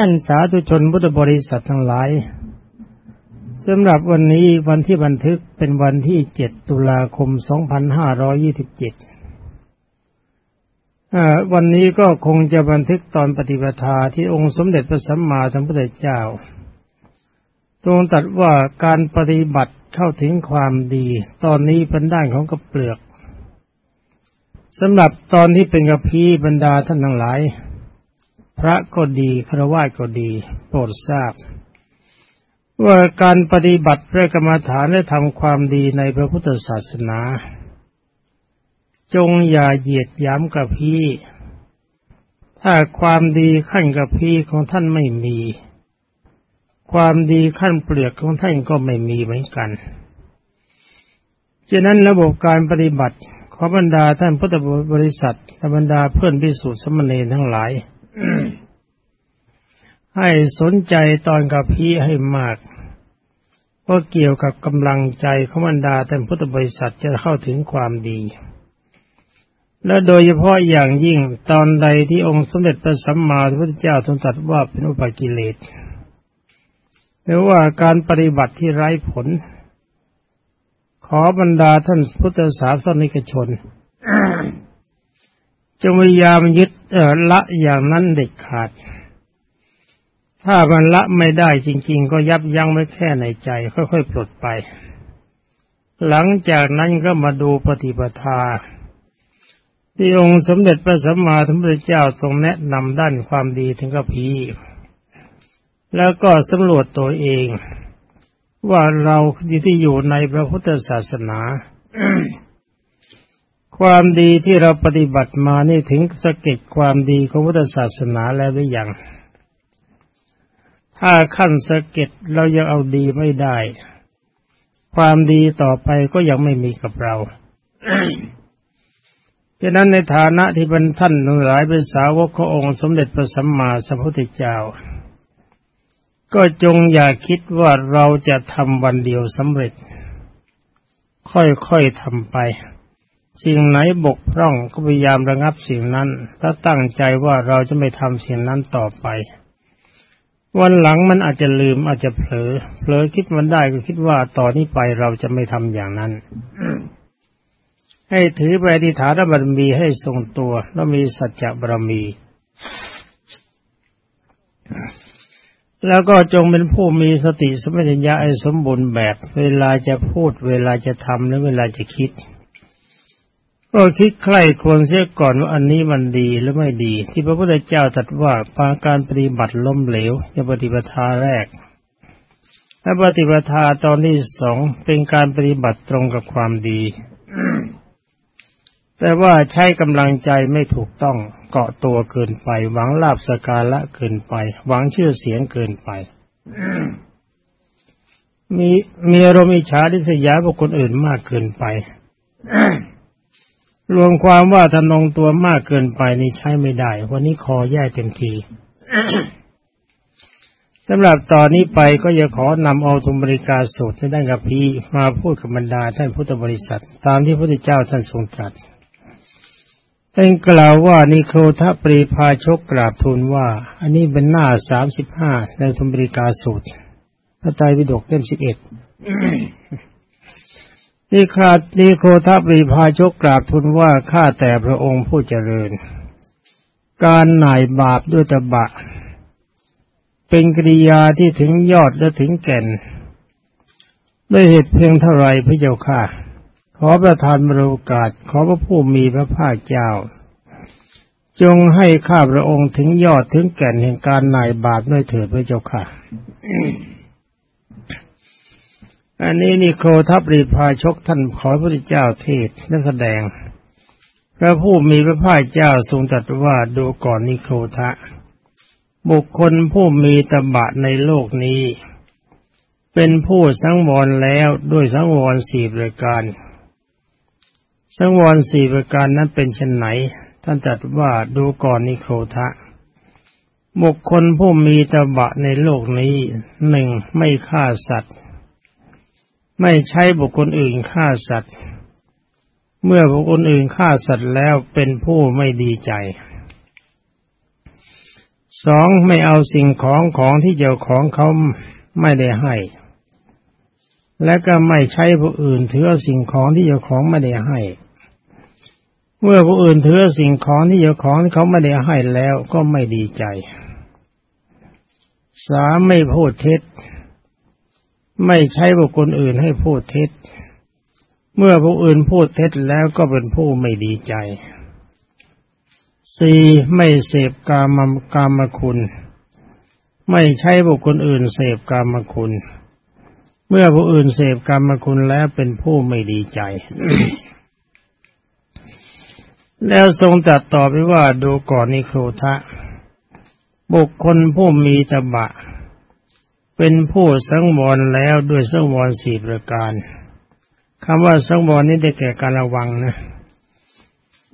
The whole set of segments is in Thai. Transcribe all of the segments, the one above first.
ท่านสาธุชนพุทธบริษัททั้งหลายสำหรับวันนี้วันที่บันทึกเป็นวันที่ 7 ตุลาคม 2527วันนี้ก็คงจะบันทึกตอนปฏิปทาที่องค์สมเด็จพระสัมมาสัมพุทธเจ้าตรงตัดว่าการปฏิบัติเข้าถึงความดี ตอนนี้เป็นด้านของกระเปลือกสำหรับตอนที่เป็นกระพีบรรดาท่านทั้งหลาย พระก็ดีครวญก็ดี โปรดทราบ ว่าการปฏิบัติพระกรรมฐานและทำความดีในพระพุทธศาสนา จงอย่าเหยียดย้ำกับพี่ ถ้าความดีขั้นกับพี่ของท่านไม่มี ความดีขั้นเปลือกของท่านก็ไม่มีเหมือนกันฉะนั้นระบบการปฏิบัติขอบรรดาท่านพุทธบริษัทบรรดาเพื่อนพิสูจน์สมณีทั้งหลาย ให้สนใจตอนกับพี่ให้มาก เพราะเกี่ยวกับกำลังใจของบรรดาท่านพุทธบริษัทจะเข้าถึงความดี และโดยเฉพาะอย่างยิ่งตอนใดที่องค์สมเด็จพระสัมมาสัมพุทธเจ้าทรงตรัสว่าเป็นอุปกิเลสหรือว่าการปฏิบัติที่ไร้ผล ขอบรรดาท่านพุทธศาสนิกชน จงพยายามยึดละอย่างนั้นเด็ดขาด ถ้ามันละไม่ได้จริง ๆ ก็ยับยั้งไว้แค่ในใจ ค่อยๆปลดไป หลังจากนั้นก็มาดูปฏิปทา ที่องค์สมเด็จพระสัมมาสัมพุทธเจ้าทรงแนะนำด้านความดีถึงกับพีแล้วก็สำรวจตัวเอง ว่าเราที่อยู่ในพระพุทธศาสนา ความดีที่เราปฏิบัติมานี่ถึงสะเก็ดความดีของพุทธศาสนาแล้วหรือยัง ถ้าขั้นสะเก็ดเรายังเอาดีไม่ได้ ความดีต่อไปก็ยังไม่มีกับเราฉะนั้นในฐานะที่เป็นท่านทั้งหลายเป็นสาวกขององค์สมเด็จพระสัมมาสัมพุทธเจ้า ก็จงอย่าคิดว่าเราจะทำวันเดียวสำเร็จ ค่อยๆทำไป สิ่งไหนบกพร่องก็พยายามระงับสิ่งนั้นถ้าตั้งใจว่าเราจะไม่ทำสิ่งนั้นต่อไป วันหลังมันอาจจะลืมอาจจะเผลอเผลอคิดมันได้ก็คิดว่าต่อนนี้ไปเราจะไม่ทำอย่างนั้น ให้ถือไปอธิฐานบารมีให้ทรงตัว แล้วมีสัจจะบารมี แล้วก็จงเป็นผู้มีสติสมัญญาไอ้สมบูรณ์แบบ เวลาจะพูดเวลาจะทำและเวลาจะคิด ก็คิดใคร่ควรเสียก่อนว่าอันนี้มันดีหรือไม่ดี ที่พระพุทธเจ้าตรัสว่าปาการปฏิบัติล้มเหลวในปฏิปทาแรกและปฏิปทาตอนที่สองเป็นการปฏิบัติตรงกับความดี แต่ว่าใช้กำลังใจไม่ถูกต้องเกาะตัวเกินไป หวังลาบสกาละเกินไป หวังชื่อเสียงเกินไป มีมีอารมณ์อิจฉาดิษยาบุคคลอื่นมากเกินไป รวมความว่าทนองตัวมากเกินไปนี่ใช้ไม่ได้ วันนี้คอแย่เต็มทีสำหรับตอนนี้ไปก็จะขอนำเอาธรรมบริการสูตรในด้านกับพีมาพูดกับบรรดาท่านพุทธบริษัท ตามที่พระพุทธเจ้าท่านทรงตรัสท่านกล่าวว่านิโครทปรีพาชกกราบทูลว่า อันนี้เป็นหน้าสามสิบห้าในธรรมบริกาสูตรพระไตรปิฎกเล่มสิบเอ็ด นี่ครานีโครทปรีพาชกกราบทูลว่าข้าแต่พระองค์ผู้เจริญ การหน่ายบาปด้วยตบะ เป็นกิริยาที่ถึงยอดและถึงแก่นด้วยเหตุเพียงเท่าไรพระเจ้าค่ะ ขอประทานบริกาศขอพระผู้มีพระภาคเจ้า จงให้ข้าพระองค์ถึงยอดถึงแก่นแห่งการหน่ายบาปด้วยเถิดพระเจ้าค่ะ อันนี้นี่โครทับรีพาชกท่านขอพระเจ้าเทศนักแสดง พระผู้มีพระภาคเจ้าทรงตรัสว่าดูก่อนนิโครทะ บุคคลผู้มีตบะในโลกนี้ เป็นผู้สังวรแล้วด้วยสังวรสี่ประการ สังวรสี่ประการนั้นเป็นเช่นไหน ท่านตรัสว่าดูก่อนนิโครทะบุคคลผู้มีตบะในโลกนี้หนึ่งไม่ฆ่าสัตว์ ไม่ใช้บุคคลอื่นฆ่าสัตว์ เมื่อบุคคลอื่นฆ่าสัตว์แล้วเป็นผู้ไม่ดีใจสองไม่เอาสิ่งของของที่เจ้าของเขาไม่ได้ให้ และก็ไม่ใช้ผู้อื่นถือเอาสิ่งของที่เจ้าของไม่ได้ให้ เมื่อผู้อื่นถือสิ่งของที่เจ้าของเขาไม่ได้ให้แล้วก็ไม่ดีใจ สามไม่พูดเท็จ ไม่ใช้บุคคลอื่นให้พูดเท็จ เมื่อผู้อื่นพูดเท็จแล้วก็เป็นผู้ไม่ดีใจสี่ไม่เสพกามกามคุณ ไม่ใช่บุคคลอื่นเสพกามคุณ เมื่อผู้อื่นเสพกามคุณแล้วเป็นผู้ไม่ดีใจ แล้วทรงตัดต่อไปว่าดูก่อนนิโครทะ บุคคลผู้มีตบะ เป็นผู้สังวรแล้วด้วยสังวรสี่ประการคำว่าสังวรนี้ได้แก่การระวังนะ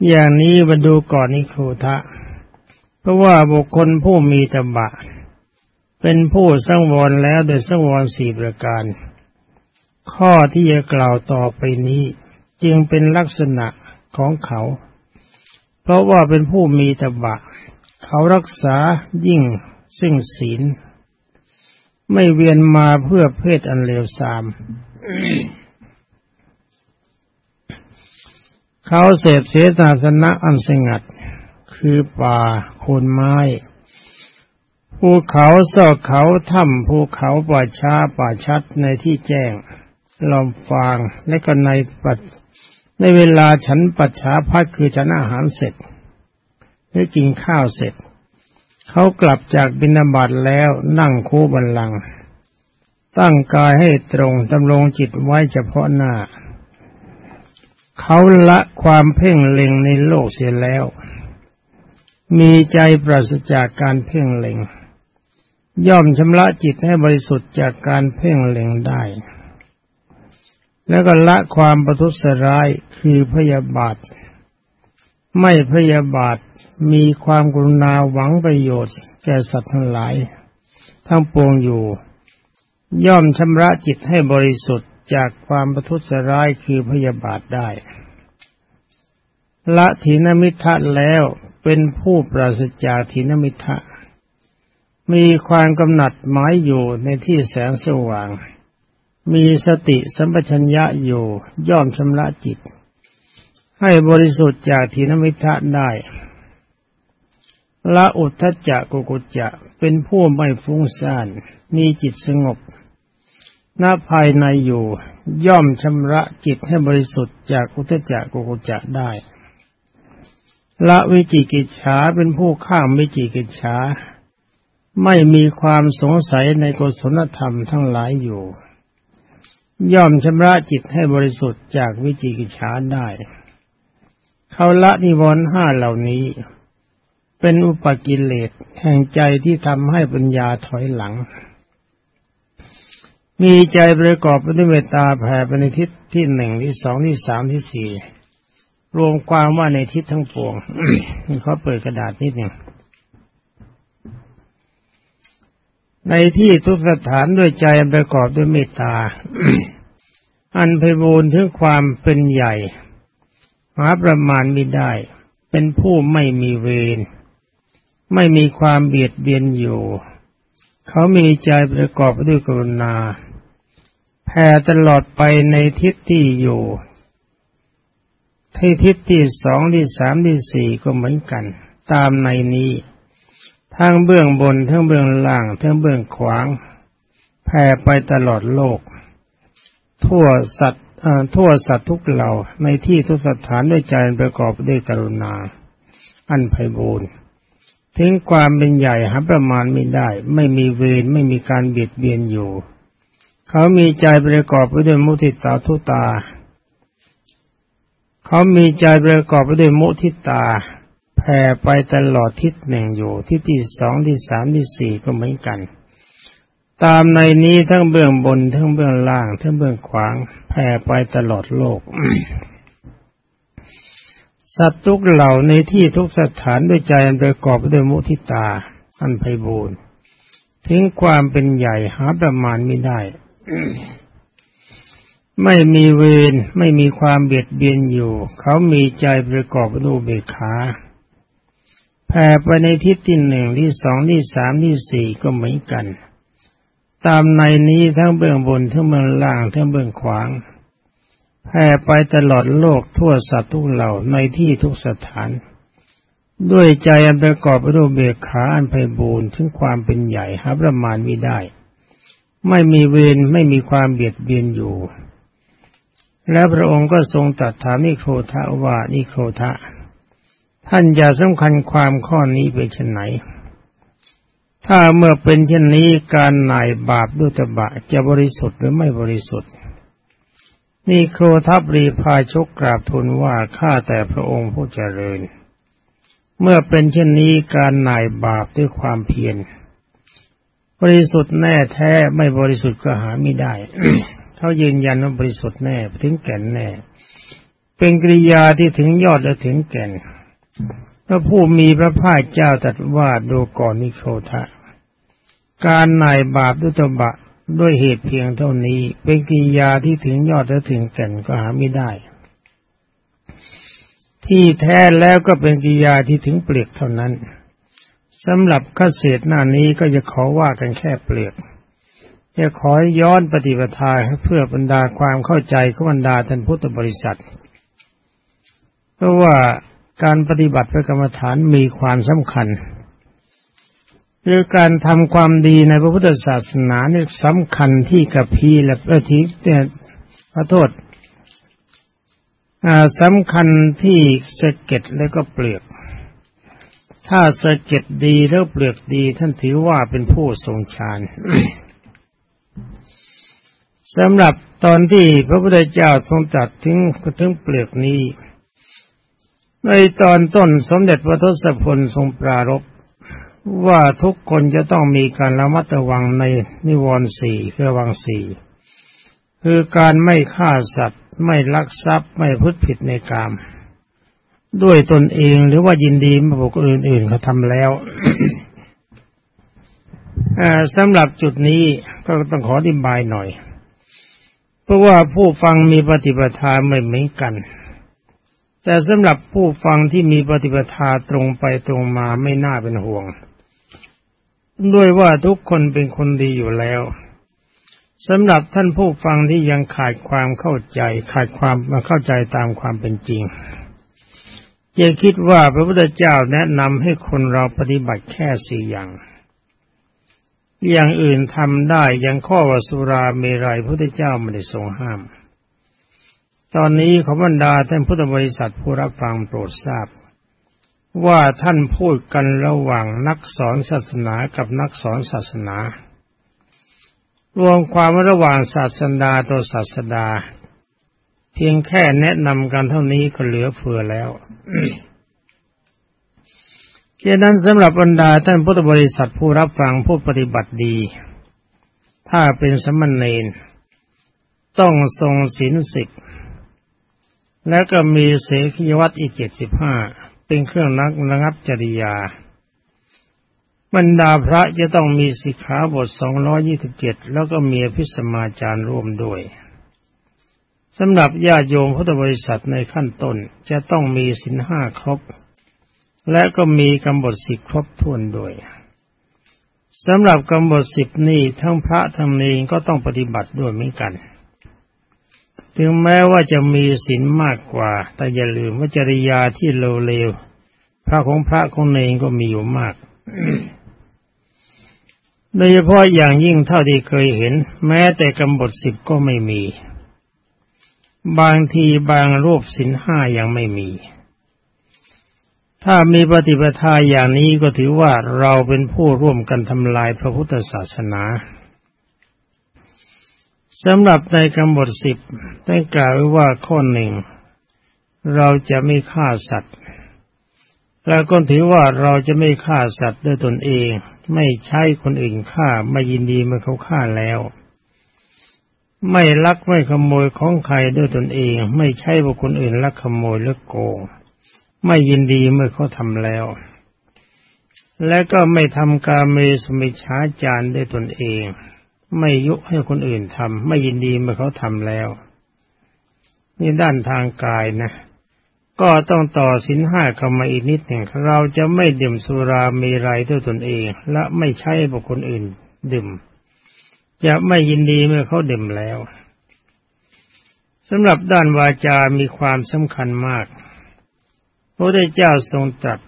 อย่างนี้มาดูก่อนนิโครทะ เพราะว่าบุคคลผู้มีตบะ เป็นผู้สังวรแล้วโดยสังวรสี่ประการ ข้อที่จะกล่าวต่อไปนี้ จึงเป็นลักษณะของเขา เพราะว่าเป็นผู้มีตบะ เขารักษายิ่งซึ่งศีล ไม่เวียนมาเพื่อเพศอันเลวทราม เขาเสพเสนาสนะอันสงัด คือป่าโคนไม้ภูเขาซอกเขาถ้ำภูเขาป่าช้าป่าชัดในที่แจ้งลอมฟางและก็ในปัดในเวลาฉันปัจฉาพัดคือฉันอาหารเสร็จหรือกินข้าวเสร็จ เขากลับจากบินาบัตแล้วนั่งคู่บันลัง ตั้งกายให้ตรงดำรงจิตไว้เฉพาะหน้า เขาละความเพ่งเล็งในโลกเสียแล้ว มีใจปราศจากการเพ่งเล็ง ย่อมชำระจิตให้บริสุทธิ์จากการเพ่งเล็งได้ แล้วก็ละความประทุษร้ายคือพยาบาท ไม่พยาบาทมีความกรุณาหวังประโยชน์ แก่สัตว์ทั้งหลาย ทั้งปวงอยู่ ย่อมชำระจิตให้บริสุทธิ์จากความประทุษร้ายคือพยาบาทได้ละถินมิทะแล้วเป็นผู้ปราศจากถินมิทะ มีความกำหนัดหมายอยู่ในที่แสงสว่าง มีสติสัมปชัญญะอยู่ย่อมชำระจิต ให้บริสุทธิ์จากถินมิทะได้ละอุทธจักกุกุจจะเป็นผู้ไม่ฟุ้งซ่าน มีจิตสงบณภายในอยู่ ย่อมชำระจิตให้บริสุทธิ์จากอุทจักกุกุจะได้ ละวิจิกิจฉาเป็นผู้ข้ามวิจิกิจฉาไม่มีความสงสัยในกุศลธรรมทั้งหลายอยู่ ย่อมชำระจิตให้บริสุทธิ์จากวิจิกิจฉาได้ เขาละนิวรณ์ห้าเหล่านี้ เป็นอุปกิเลสแห่งใจที่ทำให้ปัญญาถอยหลัง มีใจประกอบไปด้วยเมตตาแผ่ไปในทิศที่หนึ่งที่สองที่สามที่สี่รวมความว่าในทิศทั้งปวงเขาเปิดกระดาษนิดหนึ่งในที่ทุกสถานด้วยใจประกอบด้วยเมตตา อันไพบูรณ์ถึงความเป็นใหญ่ หาประมาณไม่ได้ เป็นผู้ไม่มีเวรไม่มีความเบียดเบียนอยู่ เขามีใจประกอบด้วยกรุณาแผ่ตลอดไปในทิศที่อยู่ที่ทิศที่สองที่สามที่สี่ก็เหมือนกัน ตามในนี้ทั้งเบื้องบนทั้งเบื้องล่างทั้งเบื้องขวาง แผ่ไปตลอดโลก ทั่วสัตว์ ทั่วสัตว์ทุกเหล่าในที่ทุกสถานด้วยใจประกอบด้วยกรุณา อันไพบูรณ์ถึงความเป็นใหญ่หาประมาณไม่ได้ ไม่มีเวรไม่มีการเบียดเบียนอยู่ เขามีใจประกอบไปด้วยมุทิตาทุตา เขามีใจประกอบไปด้วยมุทิตา แผ่ไปตลอดทิศหนึ่งอยู่ ที่ที่สองที่สามที่สี่ก็เหมือนกัน ตามในนี้ทั้งเบื้องบน ทั้งเบื้องล่าง ทั้งเบื้องขวางแผ่ไปตลอดโลก สัตว์ทุกเหล่าในที่ทุกสถานด้วยใจประกอบด้วยมุทิตาอันไพบูรณ์ถึงความเป็นใหญ่หาประมาณไม่ได้ ไม่มีเวรไม่มีความเบียดเบียนอยู่ เขามีใจประกอบด้วยเบกขาแผ่ไปในทิศที่หนึ่งที่สองที่สามที่สี่ก็เหมือนกัน ตามในนี้ทั้งเบื้องบนทั้งเบื้องล่าง ทั้งเบื้องขวางแผ่ไปตลอดโลกทั่วสัตว์ทุกเหล่าในที่ทุกสถาน ด้วยใจอันประกอบไปด้วยเบียขาอันไพบูรณ์ถึงความเป็นใหญ่หาประมาณไม่ได้ ไม่มีเวรไม่มีความเบียดเบียนอยู่ และพระองค์ก็ทรงตรัสถามนิโครทะว่านิโครทะ ท่านอย่าสำคัญความข้อนี้เป็นเช่นไหน ถ้าเมื่อเป็นเช่นนี้การหน่ายบาปด้วยตบะจะบริสุทธิ์หรือไม่บริสุทธิ์ นี่โครทัพรีพายชกกราบทูลว่าข้าแต่พระองค์ผู้เจริญ เมื่อเป็นเช่นนี้การหน่ายบาปด้วยความเพียรบริสุทธิ์แน่แท้ไม่บริสุทธิ์ก็หาไม่ได้ เขายืนยันว่าบริสุทธิ์แน่ถึงแก่นแน่ เป็นกริยาที่ถึงยอดและถึงแก่น ระผู้มีพระภาคเจ้าตรัสว่าดูก่อนนิโครธะ การนายบาปด้วยตบะด้วยเหตุเพียงเท่านี้ เป็นกิยาที่ถึงยอดและถึงแก่นก็หาไม่ได้ ที่แท้แล้วก็เป็นกิริยาที่ถึงเปลือกเท่านั้นสำหรับข้าเศษหน้านี้ก็จะขอว่ากันแค่เปลือกจะขอย้อนปฏิปทาเพื่อบรรดาความเข้าใจของบรรดาท่านพุทธบริษัท เพราะว่า การปฏิบัติพระกรรมฐานมีความสำคัญคือการทำความดีในพระพุทธศาสนาเนี่ยสำคัญที่กับพีและประทิเนี่ยขอโทษสำคัญที่สะเก็ดแล้วก็เปลือก ถ้าสะเก็ดดีแล้วเปลือกดี ท่านถือว่าเป็นผู้ทรงฌานสำหรับตอนที่พระพุทธเจ้าทรงจัดถึงถึงเปลือกนี้ ในตอนต้นสมเด็จพระทศพลทรงปรารภว่าทุกคนจะต้องมีการระมัดระวังในนิวรณ์สี่คือวังสี่คือการไม่ฆ่าสัตว์ ไม่ลักทรัพย์ไม่พูดผิดในกาม ด้วยตนเองหรือว่ายินดีมาบุคคลอื่นๆเขาทำแล้วสำหรับจุดนี้ก็ต้องขออธิบายหน่อย เพราะว่าผู้ฟังมีปฏิปทาไม่เหมือนกัน แต่สำหรับผู้ฟังที่มีปฏิปทาตรงไปตรงมาไม่น่าเป็นห่วง ด้วยว่าทุกคนเป็นคนดีอยู่แล้วสำหรับท่านผู้ฟังที่ยังขาดความเข้าใจ ขาดความมาเข้าใจตามความเป็นจริงอย่าคิดว่าพระพุทธเจ้าแนะนำให้คนเราปฏิบัติแค่สี่อย่าง อย่างอื่นทำได้ยังข้อวสุราเมรัยพระพุทธเจ้าไม่ได้ทรงห้าม ตอนนี้ขอบรรดาท่านพุทธบริษัทผู้รับฟังโปรดทราบ ว่าท่านพูดกันระหว่างนักสอนศาสนากับนักสอนศาสนา รวมความระหว่างศาสดาต่อศาสดา เพียงแค่แนะนำกันเท่านี้ก็เหลือเฟือแล้วเช่นนั้นสำหรับบรรดาท่านพุทธบริษัทผู้รับฟังผู้ปฏิบัติดี ถ้าเป็นสมณเณรต้องทรงศีลสิก แล้วก็มีเสขียวัตอีกเจ็ดสิบห้าเป็นเครื่องนักระงับจริยา บรรดาพระจะต้องมีสิกขาบทสองร้อยี่สิบเจ็ดแล้วก็มีพิสมาจารร่วมด้วยสำหรับญาติโยมพุทธบริษัทในขั้นต้นจะต้องมีสินห้าครบ และก็มีกำหนดสิบครบถ้วนด้วยสำหรับกำหนดสิบนี้ทั้งพระทั้งเนรก็ต้องปฏิบัติด้วยเหมือนกัน ถึงแม้ว่าจะมีศีลมากกว่า แต่อย่าลืมว่าจริยาที่เลวเลวพระของพระของเนงก็มีอยู่มากโดยเฉพาะอย่างยิ่งเท่าที่เคยเห็น แม้แต่กำบทสิบก็ไม่มี บางทีบางรูปสินห้ายังไม่มี ถ้ามีปฏิปทาอย่างนี้ก็ถือว่าเราเป็นผู้ร่วมกันทำลายพระพุทธศาสนา สำหรับในกำหนดสิบได้กล่าวไว้ว่าข้อหนึ่ง เราจะไม่ฆ่าสัตว์แล้วก็ถือว่าเราจะไม่ฆ่าสัตว์ด้วยตนเอง ไม่ใช่คนอื่นฆ่าไม่ยินดีเมื่อเขาฆ่าแล้ว ไม่ลักไม่ขโมยของใครด้วยตนเอง ไม่ใช่บุคคลอื่นลักขโมยหรือโกงไม่ยินดีเมื่อเขาทำแล้ว และก็ไม่ทำการเมสมิชาจารด้วยตนเอง ไม่ยุให้คนอื่นทำไม่ยินดีเมื่อเขาทำแล้ว นี่ด้านทางกายนะ ก็ต้องต่อสินห้าเข้ามาอีกนิดหนึ่งเราจะไม่ดื่มสุรามีไรด้วยตนเอง และไม่ใช้บุคคลอื่น ดื่ม จะไม่ยินดีเมื่อเขาดื่มแล้วสำหรับด้านวาจามีความสำคัญมากพระพุทธเจ้าทรงตรัส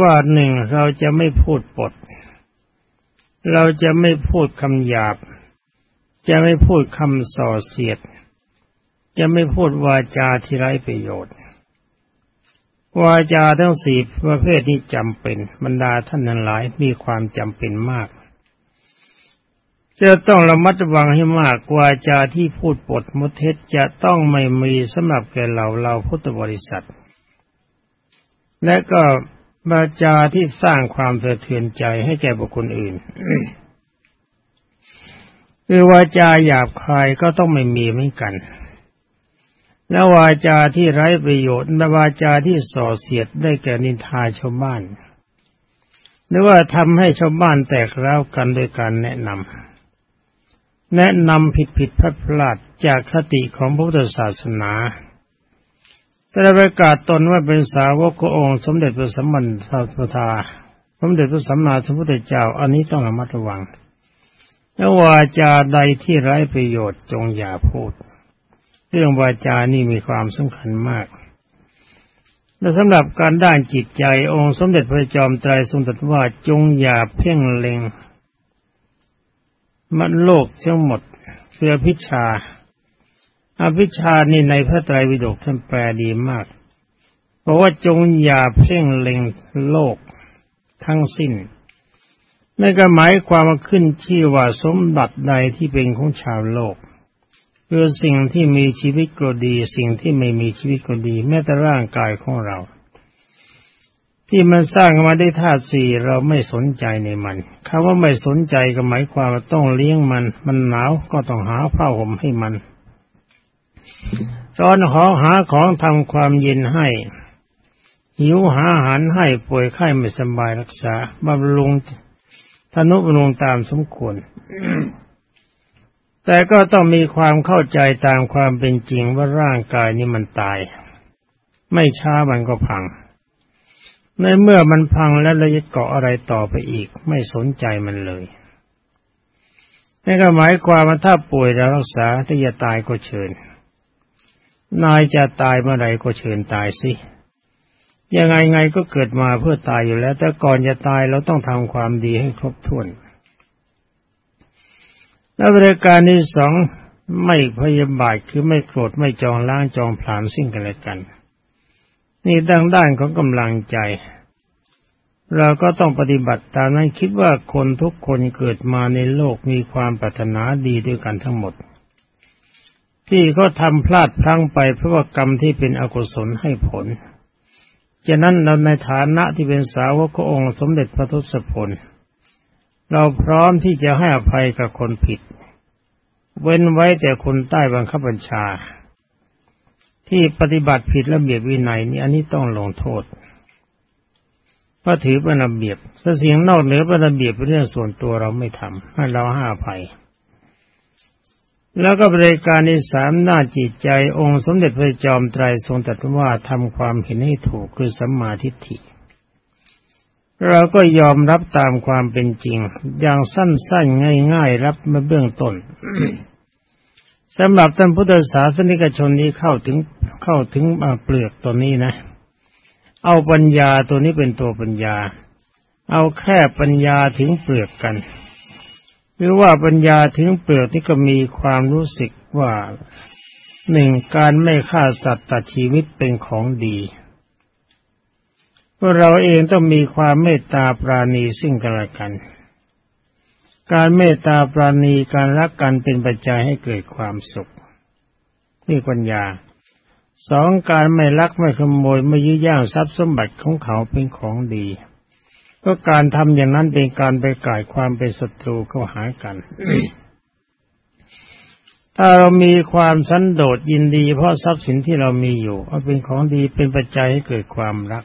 ว่าหนึ่งเราจะไม่พูดปด เราจะไม่พูดคำหยาบ จะไม่พูดคำส่อเสียด จะไม่พูดวาจาที่ไร้ประโยชน์ วาจาทั้งสี่ประเภทนี้จำเป็น บรรดาท่านนั้นหลายมีความจำเป็นมาก จะต้องระมัดระวังให้มากวาจาที่พูดปดมุเทศจะต้องไม่มีสำหรับแก่เราเราพุทธบริษัท และก็ วาจาที่สร้างความสะเทือนใจให้แก่บุคคลอื่นคือวาจาหยาบคายก็ต้องไม่มีเหมือนกัน และวาจาที่ไร้ประโยชน์และวาจาที่ส่อเสียดได้แก่นินทาชาวบ้าน หรือว่าทำให้ชาวบ้านแตกร้าวกันโดยการแนะนำแนะนำผิดผิดพลาดพลาดจากคติของพระพุทธศาสนา แต่ประกาศตนว่าเป็นสาวกขององค์ สมเด็จพระสัมมาสัมพุทธาสมเด็จพระสัมมาสัมพุทธเจ้า อันนี้ต้องระมัดระวังและวาจาใดที่ไร้ประโยชน์จงอย่าพูด เรื่องวาจานี่มีความสำคัญมาก และสำหรับการด้านจิตใจองค์สมเด็จพระจอมไตรทรงตรัสว่าจงอย่าเพ่งเล็งมันโลกทั้งหมดเพื่อพิชา อภิชานี่ในพระไตรปิฎกท่านแปลดีมากเพราะว่าจงอย่าเพ่งเล็งโลกทั้งสิ้นนั่นก็หมายความว่าขึ้นชื่อว่าสมบัติใดที่เป็นของชาวโลกคือสิ่งที่มีชีวิตก็ดี สิ่งที่ไม่มีชีวิตก็ดี แม้แต่ร่างกายของเรา ที่มันสร้างมาได้ธาตุสี่เราไม่สนใจในมันคำว่าไม่สนใจก็หมายความว่าต้องเลี้ยงมัน มันหนาวก็ต้องหาผ้าห่มให้มัน ร้อนขอหาของทำความเย็นให้หิวหาอาหารให้ป่วยไข้ไม่สบายรักษาบำรุงธนุบำรุงตามสมควร แต่ก็ต้องมีความเข้าใจตามความเป็นจริงว่าร่างกายนี้มันตาย ไม่ช้ามันก็พัง ในเมื่อมันพังแล้วเราจะเกาะอะไรต่อไปอีก ไม่สนใจมันเลยนี่ก็หมายความว่าถ้าป่วยแล้วรักษาถ้าจะตายก็เชิญ นายจะตายเมื่อไรก็เชิญตายสิยังไงไงก็เกิดมาเพื่อตายอยู่แล้ว แต่ก่อนจะตายเราต้องทำความดีให้ครบถ้วน และบริการที่สองไม่พยาบาทคือไม่โกรธไม่จองล้างจองผลาญสิ่งกันและกัน นี่ดังด้านของกำลังใจ เราก็ต้องปฏิบัติตามนั้นคิดว่าคนทุกคนเกิดมาในโลกมีความปรารถนาดีด้วยกันทั้งหมด ที่เขาทำพลาดพลั้งไปเพราะว่ากรรมที่เป็นอกุศลให้ผลฉะนั้นเราในฐานะที่เป็นสาวกองค์สมเด็จพระทศพล เราพร้อมที่จะให้อภัยกับคนผิด เว้นไว้แต่คนใต้บังคับบัญชา ที่ปฏิบัติผิดระเบียบวินัยนี่อันนี้ต้องลงโทษเพราะถือเป็นระเบียบถ้าสิ่งนอกเหนือเป็นระเบียบเป็นเรื่องส่วนตัวเราไม่ทำให้เราให้อภัย แล้วก็บริการในสามหน้าจิตใจองค์สมเด็จพระจอมไตรทรงตรัสว่าทำความเห็นให้ถูกคือสัมมาทิฏฐิ เราก็ยอมรับตามความเป็นจริง อย่างสั้นๆ ง่ายๆ รับมาเบื้องต้นสำหรับท่านพุทธศาสนิกชนนี้เข้าถึงเข้าถึงเปลือกตัวนี้นะ เอาปัญญาตัวนี้เป็นตัวปัญญา เอาแค่ปัญญาถึงเปลือกกัน หรือว่าปัญญาถึงเปลือกที่ก็มีความรู้สึกว่าหนึ่งการไม่ฆ่าสัตว์ตัดชีวิตเป็นของดีเราเองต้องมีความเมตตาปราณีซึ่งกันและกัน การเมตตาปราณีการรักกันเป็นปัจจัยให้เกิดความสุขนี่ปัญญาสองการไม่ลักไม่ขโมยไม่ยื้อย่างทรัพย์สมบัติของเขาเป็นของดี ก็การทำอย่างนั้นเป็นการไปก่ายความเป็นศัตรูเข้าหากัน ถ้าเรามีความสันโดษยินดีเพราะทรัพย์สินที่เรามีอยู่ว่าเป็นของดีเป็นปัจจัยให้เกิดความรัก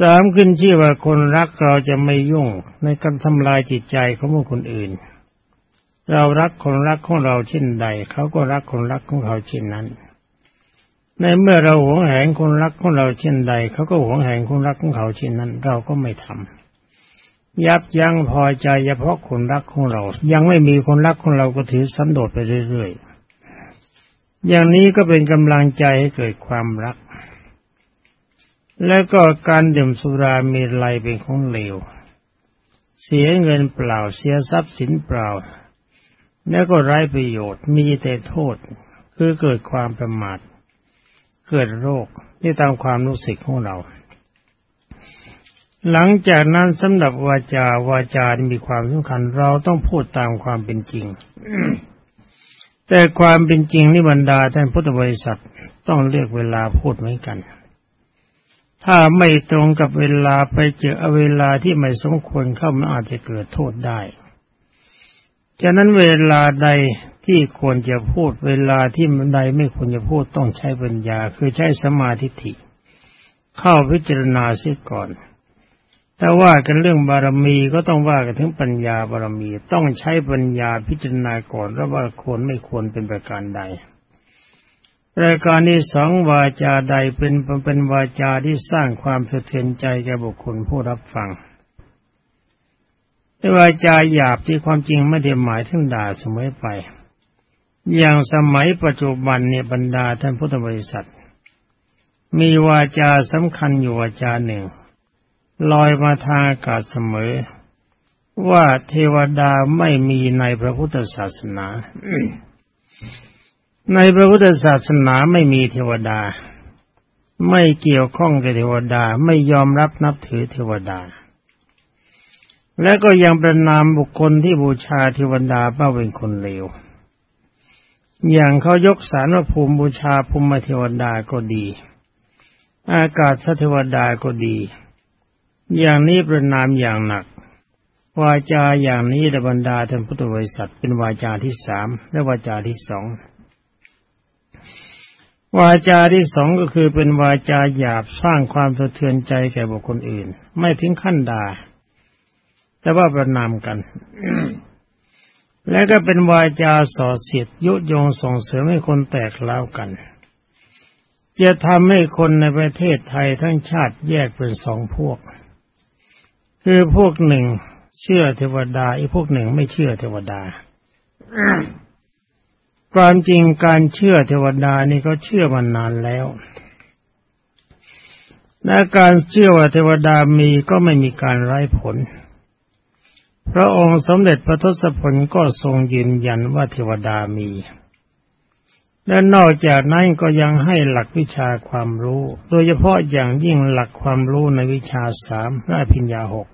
สามขึ้นชื่อว่าคนรักเราจะไม่ยุ่งในการทำลายจิตใจของผู้คนอื่น เรารักคนรักของเราเช่นใดเขาก็รักคนรักของเขาเช่นนั้น ในเมื่อเราหวงแหนคนรักของเราเช่นใดเขาก็หวงแหนคนรักของเขาเช่นนั้น เราก็ไม่ทำยับยั้งพอใจเฉพาะคนรักของเรา ยังไม่มีคนรักของเราก็ถือสันโดษไปเรื่อยๆอย่างนี้ก็เป็นกำลังใจให้เกิดความรัก แล้วก็การดื่มสุรามีไรเป็นของเลวเสียเงินเปล่าเสียทรัพย์สินเปล่า แล้วก็ไร้ประโยชน์มีแต่โทษ คือเกิดความประมาท เกิดโรคที่ตามความรู้สึกของเรา หลังจากนั้นสำหรับวาจาวาจามีความสำคัญ เราต้องพูดตามความเป็นจริง แต่ความเป็นจริงนี่บรรดาท่านพุทธบริษัทต้องเลือกเวลาพูดเหมือนกัน ถ้าไม่ตรงกับเวลาไปเจอเวลาที่ไม่สมควรเข้ามาอาจจะเกิดโทษได้ฉะนั้นเวลาใด ที่ควรจะพูดเวลาที่ใดไม่ควรจะพูดต้องใช้ปัญญา คือใช้สมาธิิเข้าพิจารณาเสียก่อนถ้าว่ากันเรื่องบารมีก็ต้องว่ากันถึงปัญญาบารมี ต้องใช้ปัญญาพิจารณาก่อนว่าควรไม่ควรเป็นประการใดรายการที่สองวาจาใดเป็นเป็นวาจาที่สร้างความสะเทือนใจแก่บุคคลผู้รับฟังวาจาหยาบที่ความจริงไม่ได้หมายถึงด่าเสมอไป อย่างสมัยปัจจุบันเนี่ยบรรดาท่านพุทธบริษัท มีวาจาสำคัญอยู่วาจาหนึ่ง ลอยมาทางอากาศเสมอ ว่าเทวดาไม่มีในพระพุทธศาสนา ในพระพุทธศาสนาไม่มีเทวดา ไม่เกี่ยวข้องกับเทวดาไม่ยอมรับนับถือเทวดา และก็ยังประนามบุคคลที่บูชาเทวดาว่าเป็นคนเลว อย่างเขายกสารว่าภูมิบูชาภูมิเทวดาก็ดี อากาศสเทวดาก็ดี อย่างนี้ประนามอย่างหนัก วาจาอย่างนี้ดบรรดาท่านพุทธบริษัทเป็นวาจาที่สามและวาจาที่สองวาจาที่สองก็คือเป็นวาจาหยาบสร้างความสะเทือนใจแก่บุคคลอื่น ไม่ถึงขั้นด่าแต่ว่าประนามกัน และก็เป็นวาจาส่อเสียดยุยงส่งเสริมให้คนแตกเล้ากัน จะทำให้คนในประเทศไทยทั้งชาติแยกเป็นสองพวก คือพวกหนึ่งเชื่อเทวดาอีกพวกหนึ่งไม่เชื่อเทวดาความจริงการเชื่อเทวดานี่เขาเชื่อมานานแล้วและการเชื่อว่าเทวดามีก็ไม่มีการไร้ผล พระองค์สมเด็จพระทศพลก็ทรงยืนยันว่าเทวดามี และนอกจากนั้นก็ยังให้หลักวิชาความรู้ โดยเฉพาะอย่างยิ่งหลักความรู้ในวิชาสามและพิญญาหก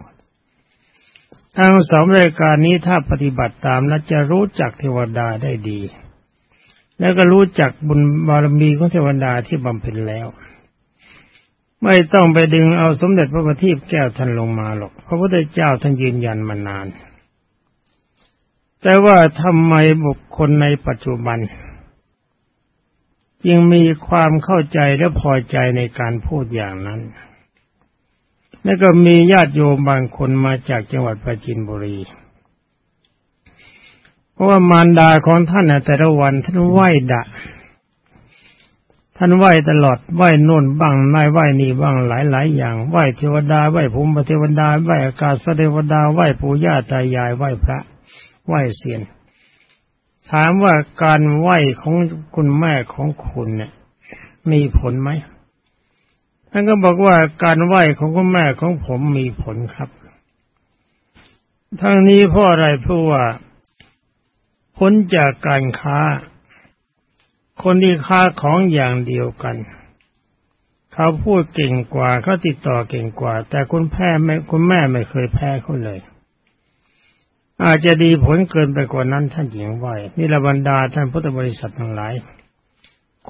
ทั้งสองรายการนี้ถ้าปฏิบัติตามและจะรู้จักเทวดาได้ดี แล้วก็รู้จักบุญบารมีของเทวดาที่บำเพ็ญแล้ว ไม่ต้องไปดึงเอาสมเด็จพระบัณฑิตแก้วท่านลงมาหรอกพระพุทธเจ้าท่านยืนยันมานาน แต่ว่าทำไมบุคคลในปัจจุบัน จึงมีความเข้าใจและพอใจในการพูดอย่างนั้น แล้วก็มีญาติโยมบางคนมาจากจังหวัดปราจีนบุรีเพราะว่ามารดาของท่านแต่ละวันท่านไหว้ดะ ท่านไหว้ตลอดไหว้น่นบ้างนายไหว้นี่บ้างหลายหลายอย่างไหว้เทวดาไหว้ภูมิเทวดาไหว้อากาศเทวดาไหว้ปู่ย่าตายายไหว้พระ ไหว้เสียนถามว่าการไหว้ของคุณแม่ของคุณเนี่ยมีผลไหมท่านก็บอกว่าการไหว้ของคุณแม่ของผมมีผลครับ ทั้งนี้เพราะอะไรเพราะว่าผลจากการค้า คนที่ค้าของอย่างเดียวกัน เขาพูดเก่งกว่าเขาติดต่อเก่งกว่า แต่คุณแพ้ไม่คุณแม่ไม่เคยแพ้เขาเลย อาจจะดีผลเกินไปกว่านั้นท่านหญิงไหวนี่ละบรรดาท่านพุทธบริษัททั้งหลาย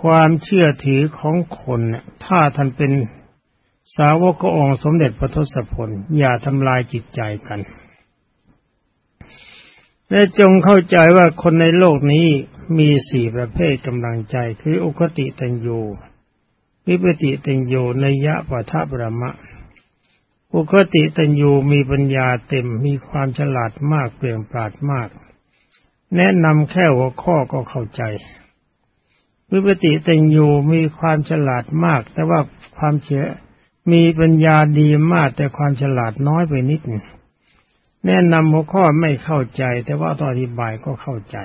ความเชื่อถือของคนถ้าท่านเป็นสาวกองค์สมเด็จพระทศพลอย่าทำลายจิตใจกัน และจงเข้าใจว่าคนในโลกนี้มีสี่ประเภทกำลังใจ คืออุคติตัญญูวิปติตัญญูนยะปัทบรมะ อุคติตัญญูมีปัญญาเต็มมีความฉลาดมากเปลี่ยนปราดมาก แนะนำแค่หัวข้อก็เข้าใจ วิปติเตงยูมีความฉลาดมาก แต่ว่าความเชื่อมีปัญญาดีมากแต่ความฉลาดน้อยไปนิด แนะนำหัวข้อไม่เข้าใจ แต่ว่าตออธิบายก็เข้าใจ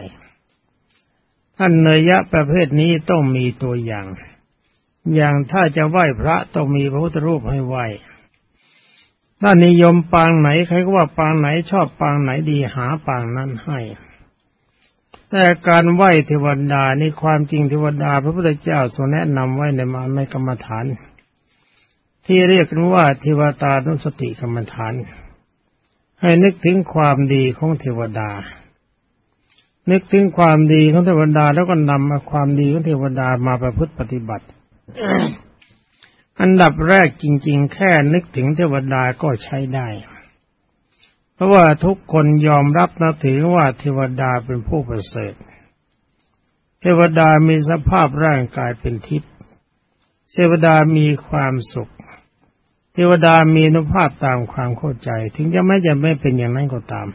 ท่านเนยยะประเภทนี้ต้องมีตัวอย่าง อย่างถ้าจะไหว้พระต้องมีพระพุทธรูปให้ไหว้ถ้านิยมปางไหนใครก็ว่าปางไหนชอบปางไหนดีหาปางนั้นให้ แต่การไหว้เทวดาในความจริงเทวดา พระพุทธเจ้าทรงแนะนำไว้ในมาในกรรมฐาน ที่เรียกกันว่าเทวตานุสติกรรมฐาน ให้นึกถึงความดีของเทวดา นึกถึงความดีของเทวดาแล้วก็นำมาความดีของเทวดามาประพฤติปฏิบัติ อันดับแรกจริง ๆ แค่นึกถึงเทวดาก็ใช้ได้ เพราะว่าทุกคนยอมรับนับถือว่าเทวดาเป็นผู้ประเสริฐ เทวดามีสภาพร่างกายเป็นทิพย์ เทวดามีความสุข เทวดามีนุภาพตามความเข้าใจ ถึงจะไม่จะไม่เป็นอย่างนั้นก็ตาม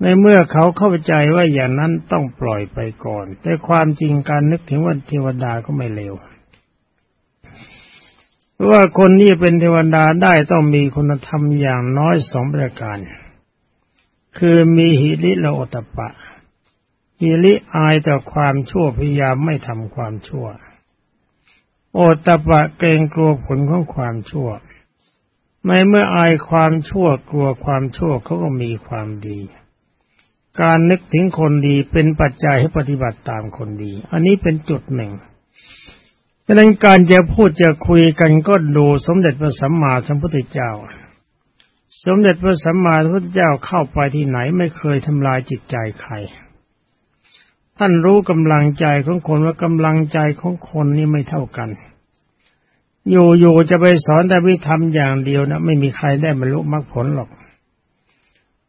ในเมื่อเขาเข้าใจว่าอย่างนั้นต้องปล่อยไปก่อน แต่ความจริงการนึกถึงว่าเทวดาก็ไม่เลวว่าคนนี้เป็นเทวดาได้ต้องมีคุณธรรมอย่างน้อยสองประการ คือมีหิริและโอตปะ หิริอายต่อความชั่วพยายามไม่ทำความชั่ว โอตปะเกรงกลัวผลของความชั่ว ไม่เมื่ออายความชั่วกลัวความชั่วเขาก็มีความดี การนึกถึงคนดีเป็นปัจจัยให้ปฏิบัติตามคนดี อันนี้เป็นจุดหนึ่งฉะนั้นการจะพูดจะคุยกันก็ดูสมเด็จพระสัมมาสัมพุทธเจ้า สมเด็จพระสัมมาสัมพุทธเจ้าเข้าไปที่ไหนไม่เคยทำลายจิตใจใคร ท่านรู้กำลังใจของคนว่ากำลังใจของคนนี่ไม่เท่ากัน อยู่ๆจะไปสอนแต่วิธรรมอย่างเดียวนะไม่มีใครได้บรรลุมรรคผลหรอก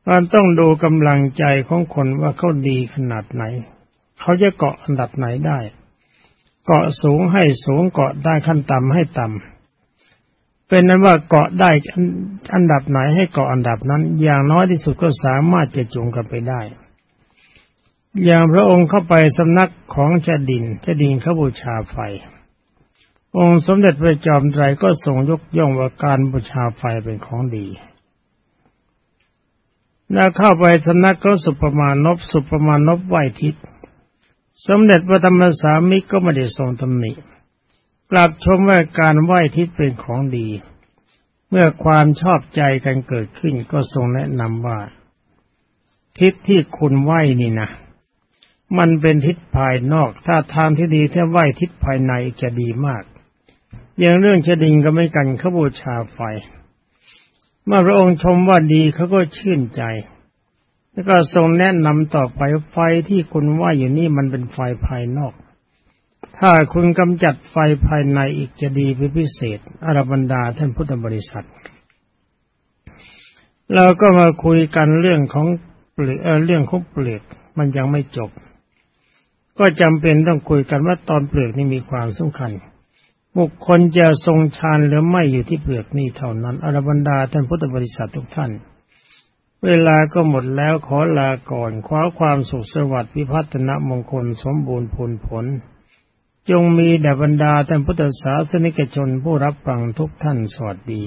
มันต้องดูกำลังใจของคนว่าเขาดีขนาดไหน เขาจะเกาะอันดับไหนได้ เกาะสูงให้สูงเกาะได้ขั้นต่ำให้ต่ำเป็นนั้นว่าเกาะได้อันดับไหนให้เกาะอันดับนั้น อย่างน้อยที่สุดก็สามารถจะจูงกันไปได้ อย่างพระองค์เข้าไปสำนักของเจดินเจดินเขาบูชาไฟ องค์สมเด็จพระจอมไตรก็ทรงยกย่องว่าการบูชาไฟเป็นของดีแล้วเข้าไปสำนักเขาสุปมานพสุปมานพไหวทิศสมเด็จพระธรรมสามิกก็ไม่ได้ทรงตำหนิกลับชมว่าการไหว้ทิศเป็นของดี เมื่อความชอบใจกันเกิดขึ้นก็ทรงแนะนำว่า ทิศที่คุณไหว้นี่นะ มันเป็นทิศภายนอก ถ้าทางที่ดีถ้าไหวทิศภายในจะดีมาก อย่างเรื่องชดิงก็ไม่กันขบูชาไฟ เมื่อพระองค์ชมว่าดีเขาก็ชื่นใจ แล้วก็ทรงแนะนำต่อไปไฟที่คุณว่าอยู่นี่มันเป็นไฟภายนอก ถ้าคุณกำจัดไฟภายในอีกจะดีเป็นพิเศษอรบันดาท่านพุทธบริษัท เราก็มาคุยกันเรื่องของเปลือกเรื่องของเปลือกมันยังไม่จบ ก็จำเป็นต้องคุยกันว่าตอนเปลือกนี่มีความสำคัญ บุคคลจะทรงฌานหรือไม่อยู่ที่เปลือกนี่เท่านั้นอรบันดาท่านพุทธบริษัททุกท่าน เวลาก็หมดแล้วขอลาก่อนคว้าความสุขสวัสดิ์พิพัฒนมงคลสมบูรณ์ผลผล จงมีแด่บรรดาท่านพุทธศาสนิกชนผู้รับฟังทุกท่านสวัสดี